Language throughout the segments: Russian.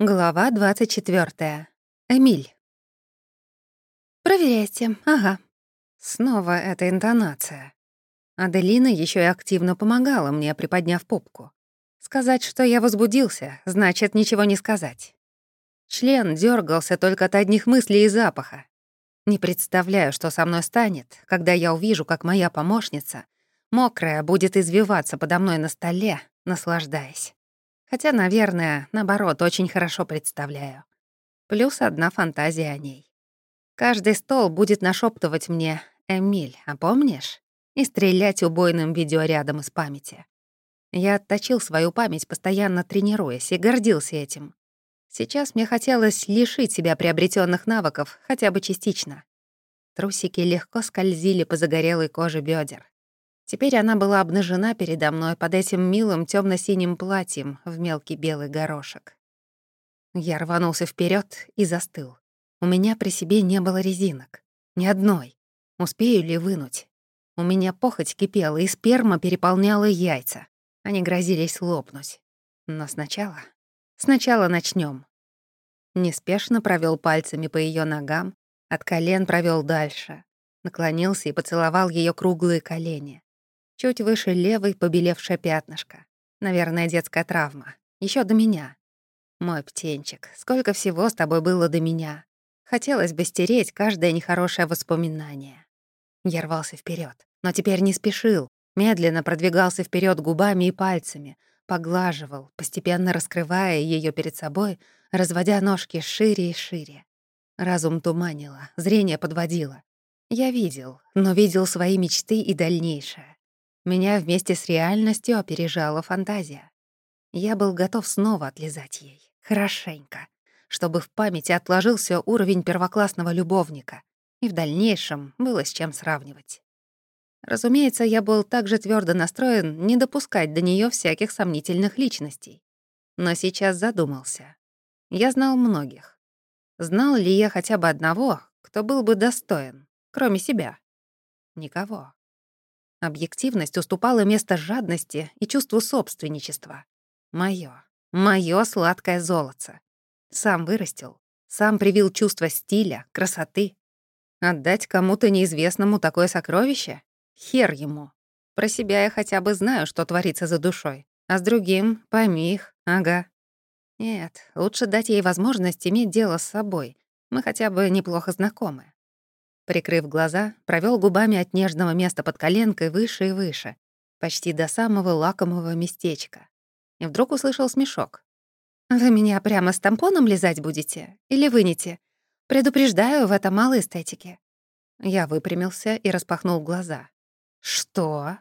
Глава 24. Эмиль. «Проверяйте, ага». Снова эта интонация. Аделина еще и активно помогала мне, приподняв попку. Сказать, что я возбудился, значит ничего не сказать. Член дергался только от одних мыслей и запаха. Не представляю, что со мной станет, когда я увижу, как моя помощница, мокрая, будет извиваться подо мной на столе, наслаждаясь. Хотя, наверное, наоборот, очень хорошо представляю. Плюс одна фантазия о ней. Каждый стол будет нашептывать мне «Эмиль, а помнишь?» и стрелять убойным видеорядом из памяти. Я отточил свою память, постоянно тренируясь, и гордился этим. Сейчас мне хотелось лишить себя приобретенных навыков хотя бы частично. Трусики легко скользили по загорелой коже бедер. Теперь она была обнажена передо мной под этим милым темно синим платьем в мелкий белый горошек. Я рванулся вперед и застыл. У меня при себе не было резинок. Ни одной. Успею ли вынуть? У меня похоть кипела, и сперма переполняла яйца. Они грозились лопнуть. Но сначала... Сначала начнем. Неспешно провел пальцами по ее ногам, от колен провел дальше. Наклонился и поцеловал ее круглые колени. Чуть выше левой побелевшее пятнышко. Наверное, детская травма. Еще до меня. Мой птенчик, сколько всего с тобой было до меня. Хотелось бы стереть каждое нехорошее воспоминание. Я рвался вперед, но теперь не спешил. Медленно продвигался вперед губами и пальцами, поглаживал, постепенно раскрывая ее перед собой, разводя ножки шире и шире. Разум туманило, зрение подводило. Я видел, но видел свои мечты и дальнейшее. Меня вместе с реальностью опережала фантазия. Я был готов снова отлизать ей. Хорошенько. Чтобы в памяти отложился уровень первоклассного любовника. И в дальнейшем было с чем сравнивать. Разумеется, я был также твердо настроен не допускать до нее всяких сомнительных личностей. Но сейчас задумался. Я знал многих. Знал ли я хотя бы одного, кто был бы достоин, кроме себя? Никого. Объективность уступала место жадности и чувству собственничества. Моё, моё сладкое золото. Сам вырастил, сам привил чувство стиля, красоты. Отдать кому-то неизвестному такое сокровище? Хер ему. Про себя я хотя бы знаю, что творится за душой. А с другим — пойми их, ага. Нет, лучше дать ей возможность иметь дело с собой. Мы хотя бы неплохо знакомы. Прикрыв глаза, провел губами от нежного места под коленкой выше и выше, почти до самого лакомого местечка. И вдруг услышал смешок. «Вы меня прямо с тампоном лизать будете? Или вынете? Предупреждаю, в этом мало эстетики». Я выпрямился и распахнул глаза. «Что?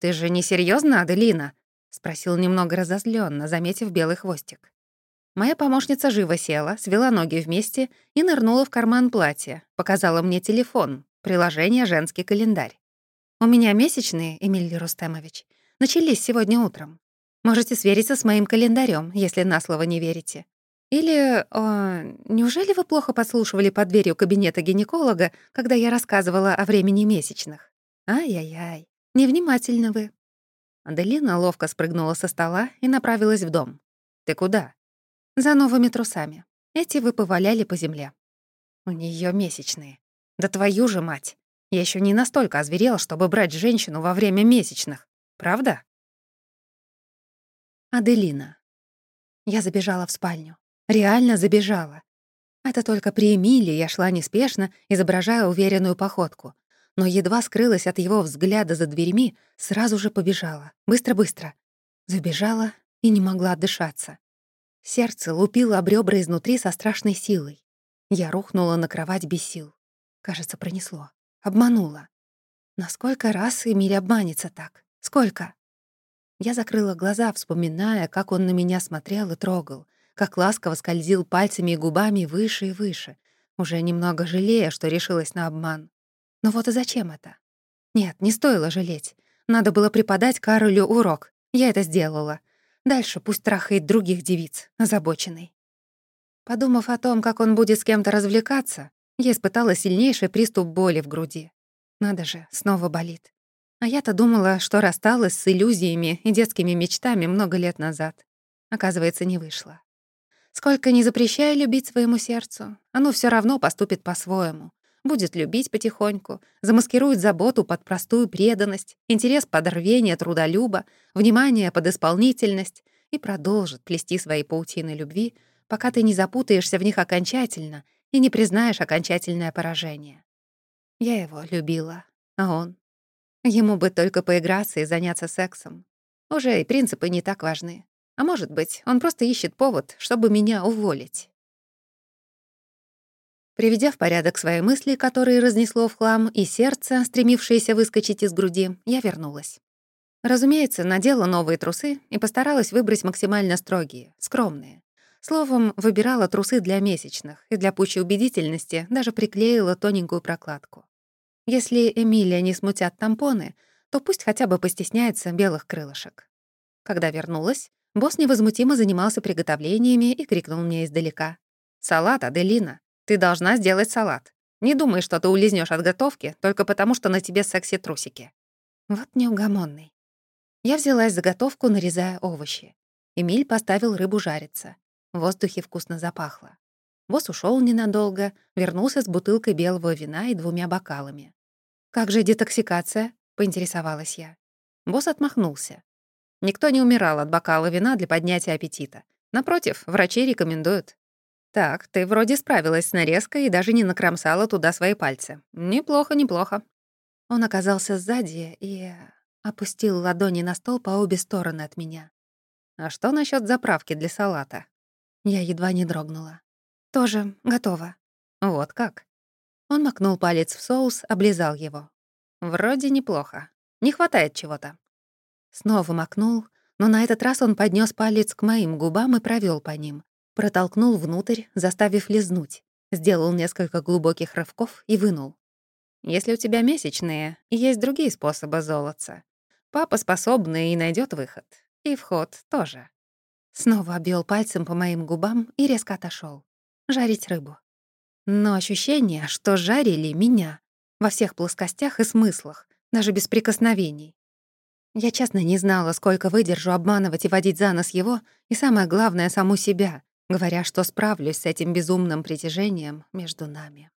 Ты же не серьезно, Аделина?» — спросил немного разозленно, заметив белый хвостик. Моя помощница живо села, свела ноги вместе и нырнула в карман платья, показала мне телефон, приложение «Женский календарь». «У меня месячные, Эмиль Рустемович, начались сегодня утром. Можете свериться с моим календарем, если на слово не верите. Или, о, неужели вы плохо подслушивали под дверью кабинета гинеколога, когда я рассказывала о времени месячных? Ай-яй-яй, невнимательны вы». Аделина ловко спрыгнула со стола и направилась в дом. «Ты куда?» За новыми трусами. Эти вы поваляли по земле. У нее месячные. Да твою же мать! Я еще не настолько озверела, чтобы брать женщину во время месячных. Правда? Аделина. Я забежала в спальню. Реально забежала. Это только при Эмиле я шла неспешно, изображая уверенную походку. Но едва скрылась от его взгляда за дверьми, сразу же побежала. Быстро-быстро. Забежала и не могла отдышаться. Сердце лупило об ребра изнутри со страшной силой. Я рухнула на кровать без сил. Кажется, пронесло. Обманула. На сколько раз Эмиль обманется так? Сколько? Я закрыла глаза, вспоминая, как он на меня смотрел и трогал, как ласково скользил пальцами и губами выше и выше, уже немного жалея, что решилась на обман. Но вот и зачем это? Нет, не стоило жалеть. Надо было преподать Каролю урок. Я это сделала. Дальше пусть трахает других девиц, озабоченный. Подумав о том, как он будет с кем-то развлекаться, я испытала сильнейший приступ боли в груди. Надо же, снова болит. А я-то думала, что рассталась с иллюзиями и детскими мечтами много лет назад. Оказывается, не вышло. Сколько не запрещая любить своему сердцу, оно все равно поступит по-своему. Будет любить потихоньку, замаскирует заботу под простую преданность, интерес под рвение трудолюба, внимание под исполнительность и продолжит плести свои паутины любви, пока ты не запутаешься в них окончательно и не признаешь окончательное поражение. Я его любила, а он... Ему бы только поиграться и заняться сексом. Уже и принципы не так важны. А может быть, он просто ищет повод, чтобы меня уволить. Приведя в порядок свои мысли, которые разнесло в хлам, и сердце, стремившееся выскочить из груди, я вернулась. Разумеется, надела новые трусы и постаралась выбрать максимально строгие, скромные. Словом, выбирала трусы для месячных и для пущей убедительности даже приклеила тоненькую прокладку. Если Эмилия не смутят тампоны, то пусть хотя бы постесняется белых крылышек. Когда вернулась, босс невозмутимо занимался приготовлениями и крикнул мне издалека. «Салат, Аделина! Ты должна сделать салат. Не думай, что ты улизнешь от готовки только потому, что на тебе секси-трусики». Вот неугомонный. Я взялась за готовку, нарезая овощи. Эмиль поставил рыбу жариться. В воздухе вкусно запахло. Босс ушел ненадолго, вернулся с бутылкой белого вина и двумя бокалами. «Как же детоксикация?» — поинтересовалась я. Босс отмахнулся. Никто не умирал от бокала вина для поднятия аппетита. Напротив, врачи рекомендуют. «Так, ты вроде справилась с нарезкой и даже не накромсала туда свои пальцы. Неплохо, неплохо». Он оказался сзади и опустил ладони на стол по обе стороны от меня. «А что насчет заправки для салата?» Я едва не дрогнула. «Тоже готово». «Вот как?» Он макнул палец в соус, облизал его. «Вроде неплохо. Не хватает чего-то». Снова макнул, но на этот раз он поднес палец к моим губам и провел по ним. Протолкнул внутрь, заставив лизнуть. Сделал несколько глубоких рывков и вынул. «Если у тебя месячные, есть другие способы золоться. Папа способный и найдет выход. И вход тоже». Снова обвел пальцем по моим губам и резко отошел. Жарить рыбу. Но ощущение, что жарили меня. Во всех плоскостях и смыслах, даже без прикосновений. Я честно не знала, сколько выдержу обманывать и водить за нос его, и самое главное — саму себя, говоря, что справлюсь с этим безумным притяжением между нами.